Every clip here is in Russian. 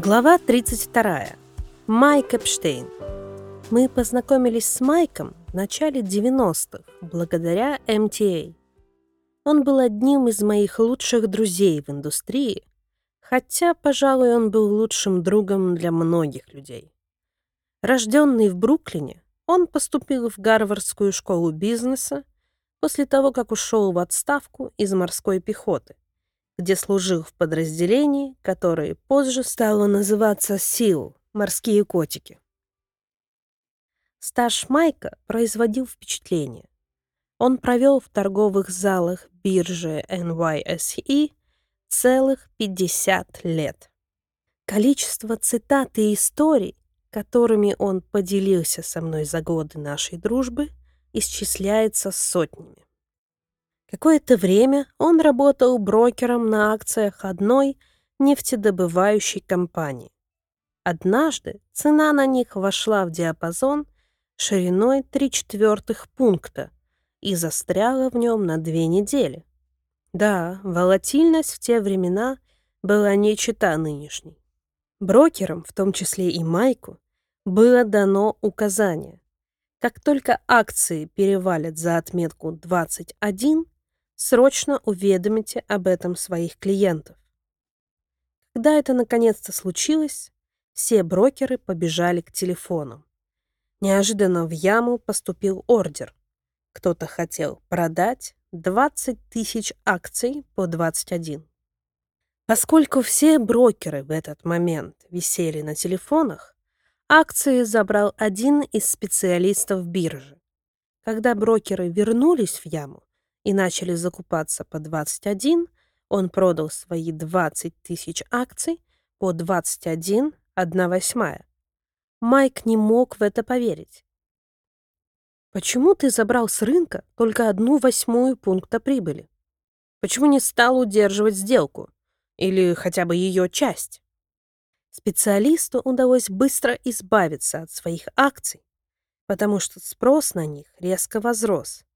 Глава 32. Майк Эпштейн. Мы познакомились с Майком в начале 90-х благодаря MTA. Он был одним из моих лучших друзей в индустрии, хотя, пожалуй, он был лучшим другом для многих людей. Рожденный в Бруклине, он поступил в Гарвардскую школу бизнеса после того, как ушел в отставку из морской пехоты – где служил в подразделении, которое позже стало называться СИЛ – «Морские котики». Стаж Майка производил впечатление. Он провел в торговых залах биржи NYSE целых 50 лет. Количество цитат и историй, которыми он поделился со мной за годы нашей дружбы, исчисляется сотнями. Какое-то время он работал брокером на акциях одной нефтедобывающей компании. Однажды цена на них вошла в диапазон шириной 3 четвертых пункта и застряла в нем на две недели. Да, волатильность в те времена была не чета нынешней. Брокерам, в том числе и Майку, было дано указание. Как только акции перевалят за отметку 21, срочно уведомите об этом своих клиентов. Когда это наконец-то случилось, все брокеры побежали к телефону. Неожиданно в яму поступил ордер. Кто-то хотел продать 20 тысяч акций по 21. Поскольку все брокеры в этот момент висели на телефонах, акции забрал один из специалистов биржи. Когда брокеры вернулись в яму, и начали закупаться по 21, он продал свои 20 тысяч акций по 21, 1 восьмая. Майк не мог в это поверить. Почему ты забрал с рынка только одну восьмую пункта прибыли? Почему не стал удерживать сделку? Или хотя бы ее часть? Специалисту удалось быстро избавиться от своих акций, потому что спрос на них резко возрос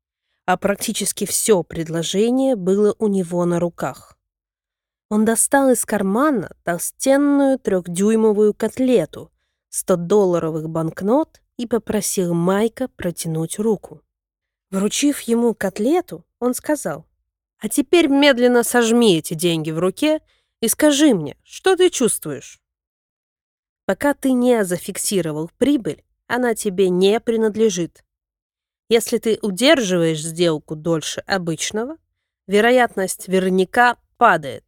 а практически все предложение было у него на руках. Он достал из кармана толстенную трехдюймовую котлету, 100-долларовых банкнот и попросил Майка протянуть руку. Вручив ему котлету, он сказал, «А теперь медленно сожми эти деньги в руке и скажи мне, что ты чувствуешь?» Пока ты не зафиксировал прибыль, она тебе не принадлежит. Если ты удерживаешь сделку дольше обычного, вероятность верняка падает.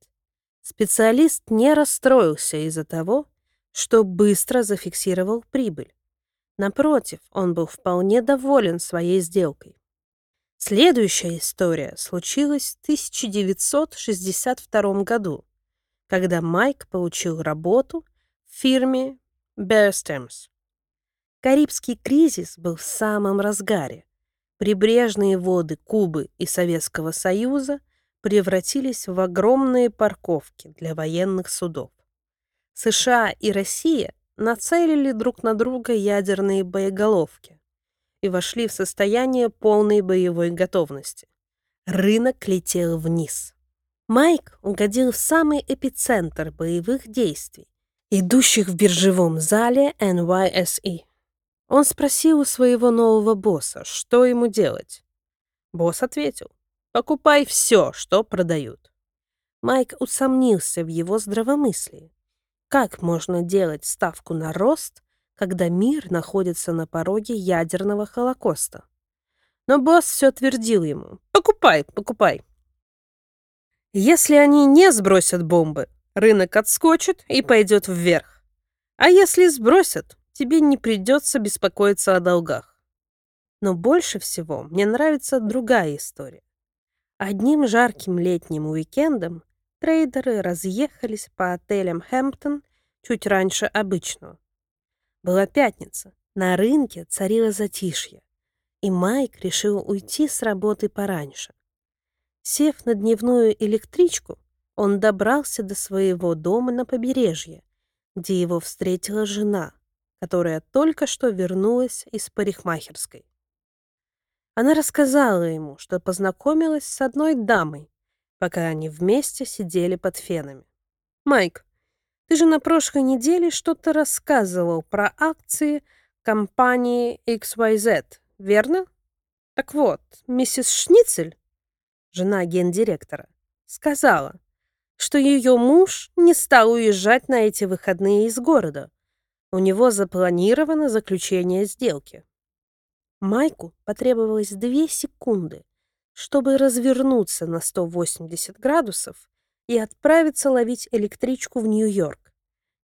Специалист не расстроился из-за того, что быстро зафиксировал прибыль. Напротив, он был вполне доволен своей сделкой. Следующая история случилась в 1962 году, когда Майк получил работу в фирме Bear Stearns. Карибский кризис был в самом разгаре, Прибрежные воды Кубы и Советского Союза превратились в огромные парковки для военных судов. США и Россия нацелили друг на друга ядерные боеголовки и вошли в состояние полной боевой готовности. Рынок летел вниз. Майк угодил в самый эпицентр боевых действий, идущих в биржевом зале NYSE. Он спросил у своего нового босса, что ему делать. Босс ответил, покупай все, что продают. Майк усомнился в его здравомыслии. Как можно делать ставку на рост, когда мир находится на пороге ядерного холокоста? Но босс все твердил ему, покупай, покупай. Если они не сбросят бомбы, рынок отскочит и пойдет вверх. А если сбросят, тебе не придется беспокоиться о долгах. Но больше всего мне нравится другая история. Одним жарким летним уикендом трейдеры разъехались по отелям Хэмптон чуть раньше обычного. Была пятница, на рынке царило затишье, и Майк решил уйти с работы пораньше. Сев на дневную электричку, он добрался до своего дома на побережье, где его встретила жена — которая только что вернулась из парикмахерской. Она рассказала ему, что познакомилась с одной дамой, пока они вместе сидели под фенами. «Майк, Ты же на прошлой неделе что-то рассказывал про акции компании XYZ, верно? Так вот, миссис Шницель, жена гендиректора, сказала, что ее муж не стал уезжать на эти выходные из города. У него запланировано заключение сделки. Майку потребовалось две секунды, чтобы развернуться на 180 градусов и отправиться ловить электричку в Нью-Йорк.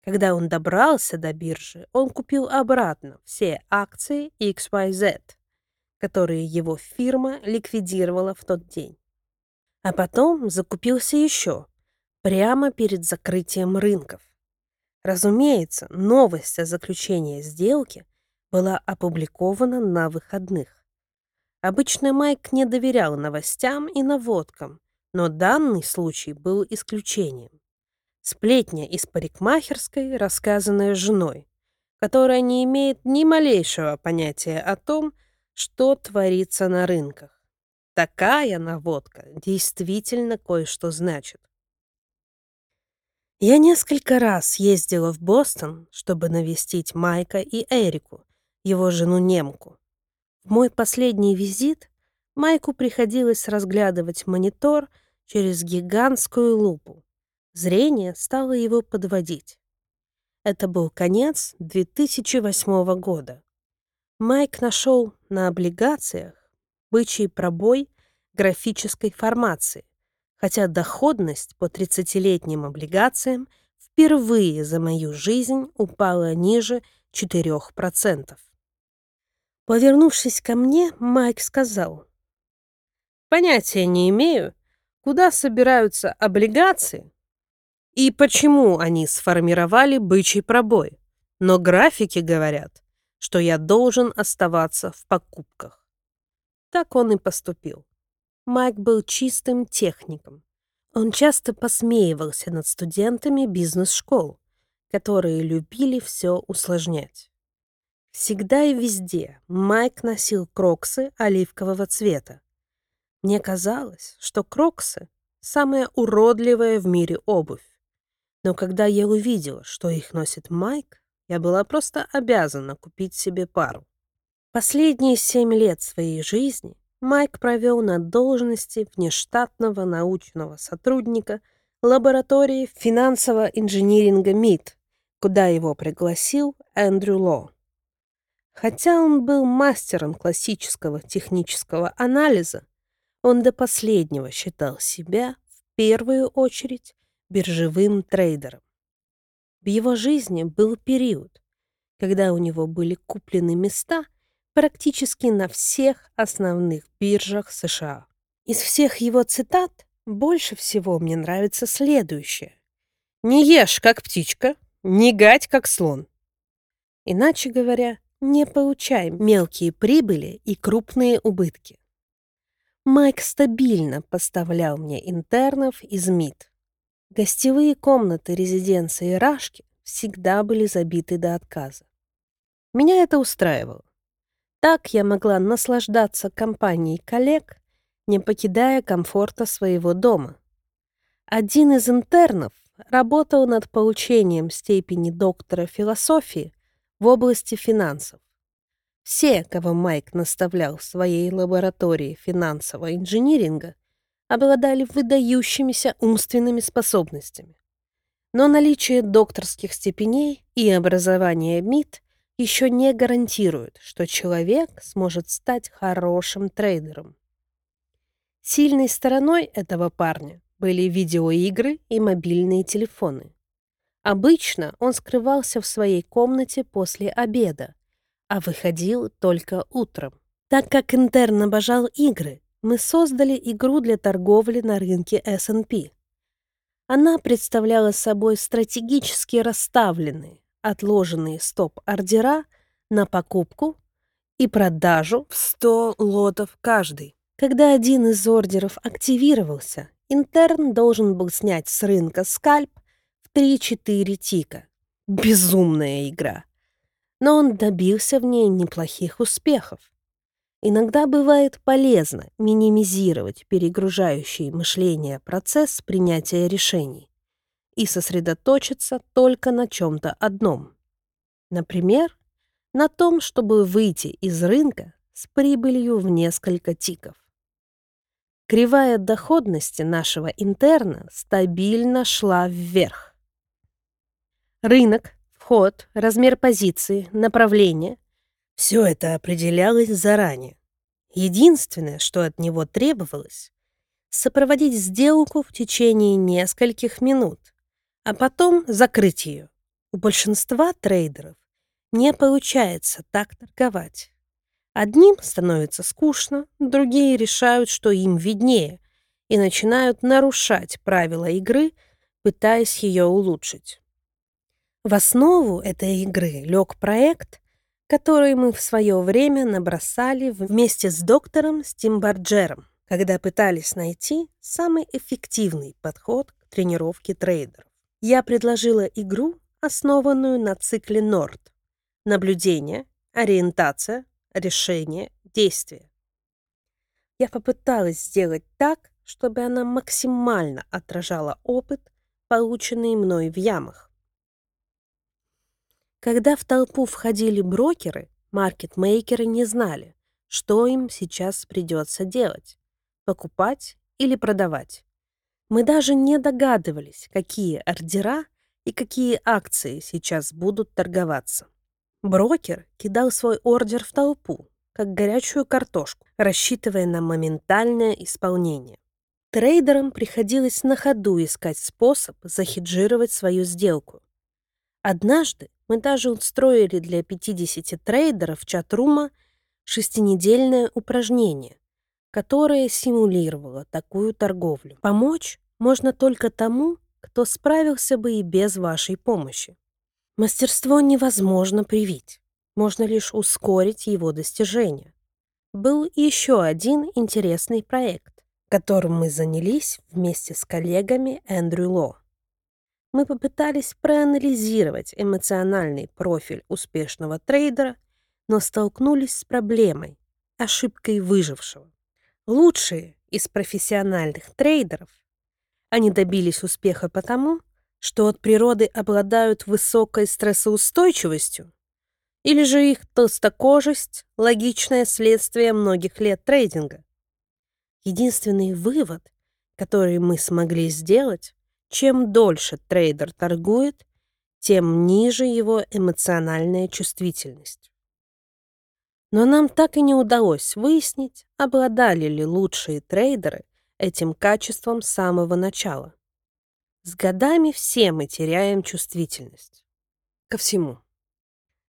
Когда он добрался до биржи, он купил обратно все акции XYZ, которые его фирма ликвидировала в тот день. А потом закупился еще, прямо перед закрытием рынков. Разумеется, новость о заключении сделки была опубликована на выходных. Обычно Майк не доверял новостям и наводкам, но данный случай был исключением. Сплетня из парикмахерской, рассказанная женой, которая не имеет ни малейшего понятия о том, что творится на рынках. Такая наводка действительно кое-что значит. Я несколько раз ездила в Бостон, чтобы навестить Майка и Эрику, его жену-немку. В мой последний визит Майку приходилось разглядывать монитор через гигантскую лупу. Зрение стало его подводить. Это был конец 2008 года. Майк нашел на облигациях бычий пробой графической формации, хотя доходность по 30-летним облигациям впервые за мою жизнь упала ниже 4%. Повернувшись ко мне, Майк сказал, «Понятия не имею, куда собираются облигации и почему они сформировали бычий пробой, но графики говорят, что я должен оставаться в покупках». Так он и поступил. Майк был чистым техником. Он часто посмеивался над студентами бизнес-школ, которые любили все усложнять. Всегда и везде Майк носил кроксы оливкового цвета. Мне казалось, что кроксы — самая уродливая в мире обувь. Но когда я увидела, что их носит Майк, я была просто обязана купить себе пару. Последние семь лет своей жизни Майк провел на должности внештатного научного сотрудника лаборатории финансового инжиниринга МИД, куда его пригласил Эндрю Ло. Хотя он был мастером классического технического анализа, он до последнего считал себя в первую очередь биржевым трейдером. В его жизни был период, когда у него были куплены места практически на всех основных биржах США. Из всех его цитат больше всего мне нравится следующее. «Не ешь, как птичка, не гать, как слон». Иначе говоря, не получай мелкие прибыли и крупные убытки. Майк стабильно поставлял мне интернов из МИД. Гостевые комнаты резиденции Рашки всегда были забиты до отказа. Меня это устраивало. Так я могла наслаждаться компанией коллег, не покидая комфорта своего дома. Один из интернов работал над получением степени доктора философии в области финансов. Все, кого Майк наставлял в своей лаборатории финансового инжиниринга, обладали выдающимися умственными способностями. Но наличие докторских степеней и образование МИД еще не гарантирует, что человек сможет стать хорошим трейдером. Сильной стороной этого парня были видеоигры и мобильные телефоны. Обычно он скрывался в своей комнате после обеда, а выходил только утром. Так как интерн обожал игры, мы создали игру для торговли на рынке S&P. Она представляла собой стратегически расставленные, отложенные стоп-ордера на покупку и продажу в 100 лотов каждый. Когда один из ордеров активировался, интерн должен был снять с рынка скальп 3-4 тика. Безумная игра. Но он добился в ней неплохих успехов. Иногда бывает полезно минимизировать перегружающий мышление процесс принятия решений. И сосредоточиться только на чем-то одном. Например, на том, чтобы выйти из рынка с прибылью в несколько тиков. Кривая доходности нашего интерна стабильно шла вверх. Рынок, вход, размер позиции, направление — все это определялось заранее. Единственное, что от него требовалось — сопроводить сделку в течение нескольких минут, а потом закрыть ее. У большинства трейдеров не получается так торговать. Одним становится скучно, другие решают, что им виднее, и начинают нарушать правила игры, пытаясь ее улучшить. В основу этой игры лег проект, который мы в свое время набросали вместе с доктором Стимбарджером, когда пытались найти самый эффективный подход к тренировке трейдеров. Я предложила игру, основанную на цикле Норд. Наблюдение, ориентация, решение, действие. Я попыталась сделать так, чтобы она максимально отражала опыт, полученный мной в ямах. Когда в толпу входили брокеры, маркетмейкеры не знали, что им сейчас придется делать – покупать или продавать. Мы даже не догадывались, какие ордера и какие акции сейчас будут торговаться. Брокер кидал свой ордер в толпу, как горячую картошку, рассчитывая на моментальное исполнение. Трейдерам приходилось на ходу искать способ захеджировать свою сделку. Однажды мы даже устроили для 50 трейдеров чат-рума шестинедельное упражнение, которое симулировало такую торговлю. Помочь можно только тому, кто справился бы и без вашей помощи. Мастерство невозможно привить, можно лишь ускорить его достижение. Был еще один интересный проект, которым мы занялись вместе с коллегами Эндрю Ло. Мы попытались проанализировать эмоциональный профиль успешного трейдера, но столкнулись с проблемой, ошибкой выжившего. Лучшие из профессиональных трейдеров, они добились успеха потому, что от природы обладают высокой стрессоустойчивостью, или же их толстокожесть – логичное следствие многих лет трейдинга. Единственный вывод, который мы смогли сделать, чем дольше трейдер торгует, тем ниже его эмоциональная чувствительность. Но нам так и не удалось выяснить, обладали ли лучшие трейдеры этим качеством с самого начала. С годами все мы теряем чувствительность. Ко всему.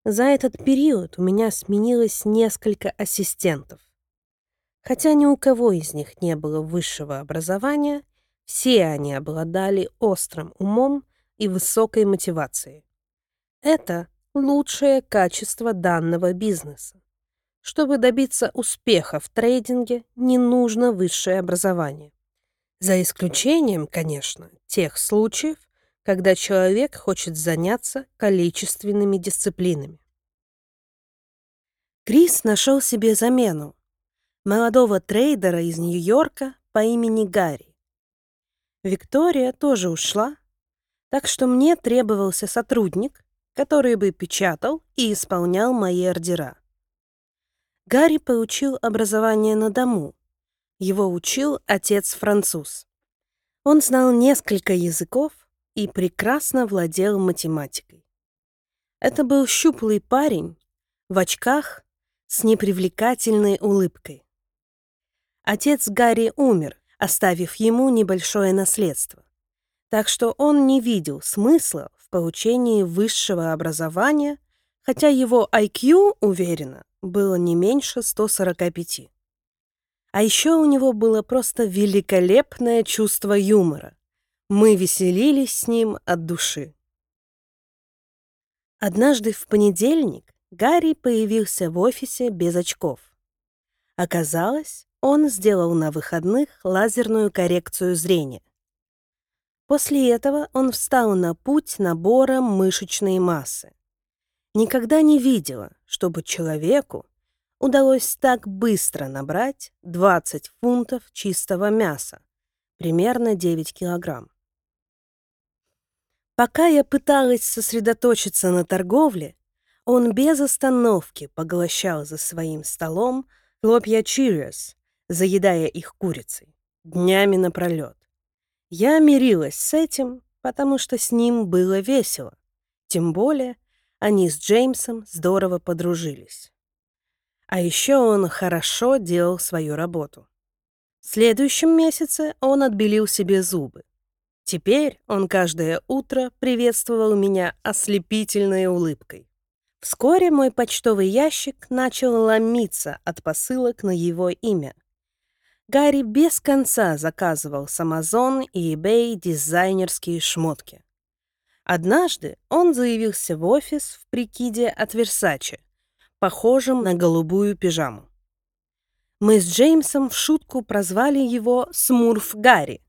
За этот период у меня сменилось несколько ассистентов. Хотя ни у кого из них не было высшего образования, все они обладали острым умом и высокой мотивацией. Это лучшее качество данного бизнеса. Чтобы добиться успеха в трейдинге, не нужно высшее образование. За исключением, конечно, тех случаев, когда человек хочет заняться количественными дисциплинами. Крис нашел себе замену – молодого трейдера из Нью-Йорка по имени Гарри. Виктория тоже ушла, так что мне требовался сотрудник, который бы печатал и исполнял мои ордера. Гарри получил образование на дому, его учил отец-француз. Он знал несколько языков и прекрасно владел математикой. Это был щуплый парень в очках с непривлекательной улыбкой. Отец Гарри умер, оставив ему небольшое наследство, так что он не видел смысла в получении высшего образования, хотя его IQ, уверенно, было не меньше 145. А еще у него было просто великолепное чувство юмора. Мы веселились с ним от души. Однажды в понедельник Гарри появился в офисе без очков. Оказалось, он сделал на выходных лазерную коррекцию зрения. После этого он встал на путь набора мышечной массы. Никогда не видела, чтобы человеку удалось так быстро набрать 20 фунтов чистого мяса, примерно 9 килограмм. Пока я пыталась сосредоточиться на торговле, он без остановки поглощал за своим столом хлопья чириос, заедая их курицей, днями напролет. Я мирилась с этим, потому что с ним было весело. Тем более, они с Джеймсом здорово подружились. А еще он хорошо делал свою работу. В следующем месяце он отбелил себе зубы. Теперь он каждое утро приветствовал меня ослепительной улыбкой. Вскоре мой почтовый ящик начал ломиться от посылок на его имя. Гарри без конца заказывал с Amazon и eBay дизайнерские шмотки. Однажды он заявился в офис в прикиде от Versace, похожем на голубую пижаму. Мы с Джеймсом в шутку прозвали его Смурф Гарри,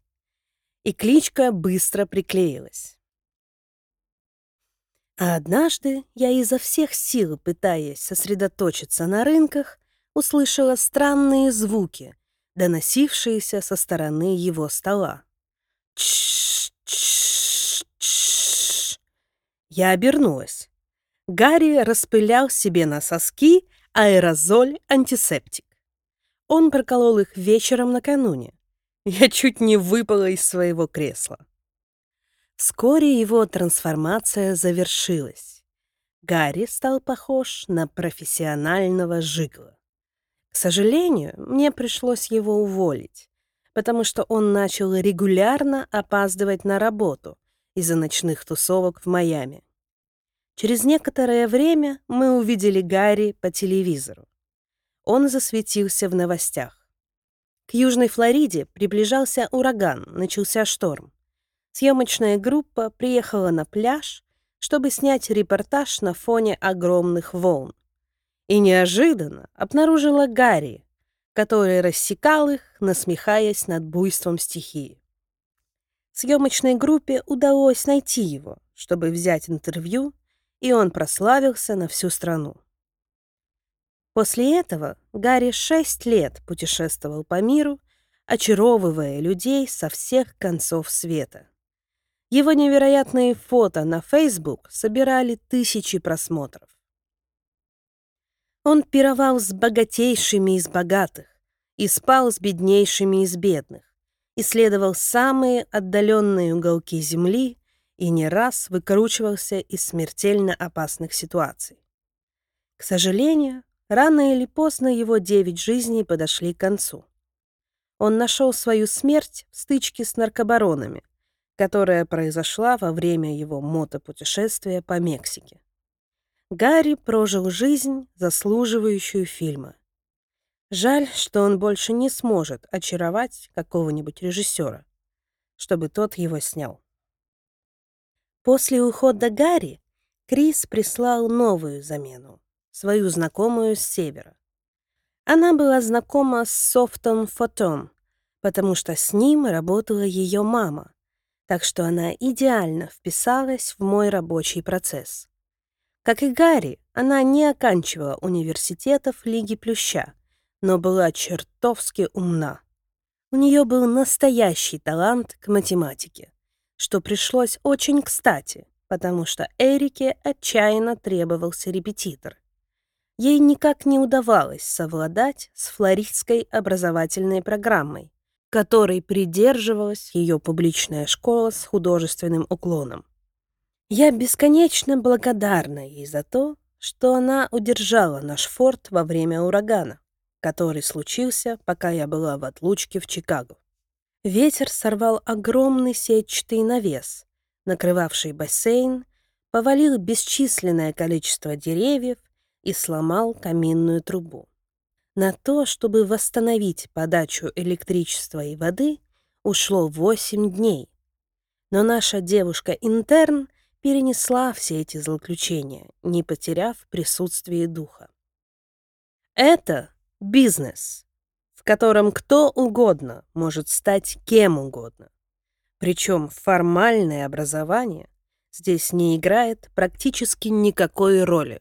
и кличка быстро приклеилась. А однажды я изо всех сил, пытаясь сосредоточиться на рынках, услышала странные звуки, доносившиеся со стороны его стола. Чш-чш-чш. Я обернулась. Гарри распылял себе на соски аэрозоль-антисептик. Он проколол их вечером накануне. Я чуть не выпала из своего кресла. Вскоре его трансформация завершилась. Гарри стал похож на профессионального жигла. К сожалению, мне пришлось его уволить, потому что он начал регулярно опаздывать на работу из-за ночных тусовок в Майами. Через некоторое время мы увидели Гарри по телевизору. Он засветился в новостях. К Южной Флориде приближался ураган, начался шторм. Съемочная группа приехала на пляж, чтобы снять репортаж на фоне огромных волн. И неожиданно обнаружила Гарри, который рассекал их, насмехаясь над буйством стихии. Съемочной группе удалось найти его, чтобы взять интервью, и он прославился на всю страну. После этого Гарри шесть лет путешествовал по миру, очаровывая людей со всех концов света. Его невероятные фото на Facebook собирали тысячи просмотров. Он пировал с богатейшими из богатых и спал с беднейшими из бедных, исследовал самые отдаленные уголки Земли и не раз выкручивался из смертельно опасных ситуаций. К сожалению, рано или поздно его девять жизней подошли к концу. Он нашел свою смерть в стычке с наркобаронами, которая произошла во время его мотопутешествия по Мексике. Гарри прожил жизнь, заслуживающую фильма. Жаль, что он больше не сможет очаровать какого-нибудь режиссера, чтобы тот его снял. После ухода Гарри Крис прислал новую замену, свою знакомую с севера. Она была знакома с Софтом Фотом, потому что с ним работала ее мама, так что она идеально вписалась в мой рабочий процесс. Как и Гарри, она не оканчивала университетов Лиги Плюща, но была чертовски умна. У нее был настоящий талант к математике, что пришлось очень кстати, потому что Эрике отчаянно требовался репетитор. Ей никак не удавалось совладать с флоридской образовательной программой, которой придерживалась ее публичная школа с художественным уклоном. Я бесконечно благодарна ей за то, что она удержала наш форт во время урагана, который случился, пока я была в отлучке в Чикаго. Ветер сорвал огромный сетчатый навес, накрывавший бассейн, повалил бесчисленное количество деревьев и сломал каминную трубу. На то, чтобы восстановить подачу электричества и воды, ушло 8 дней. Но наша девушка-интерн перенесла все эти злоключения, не потеряв присутствие духа. Это бизнес, в котором кто угодно может стать кем угодно. Причем формальное образование здесь не играет практически никакой роли.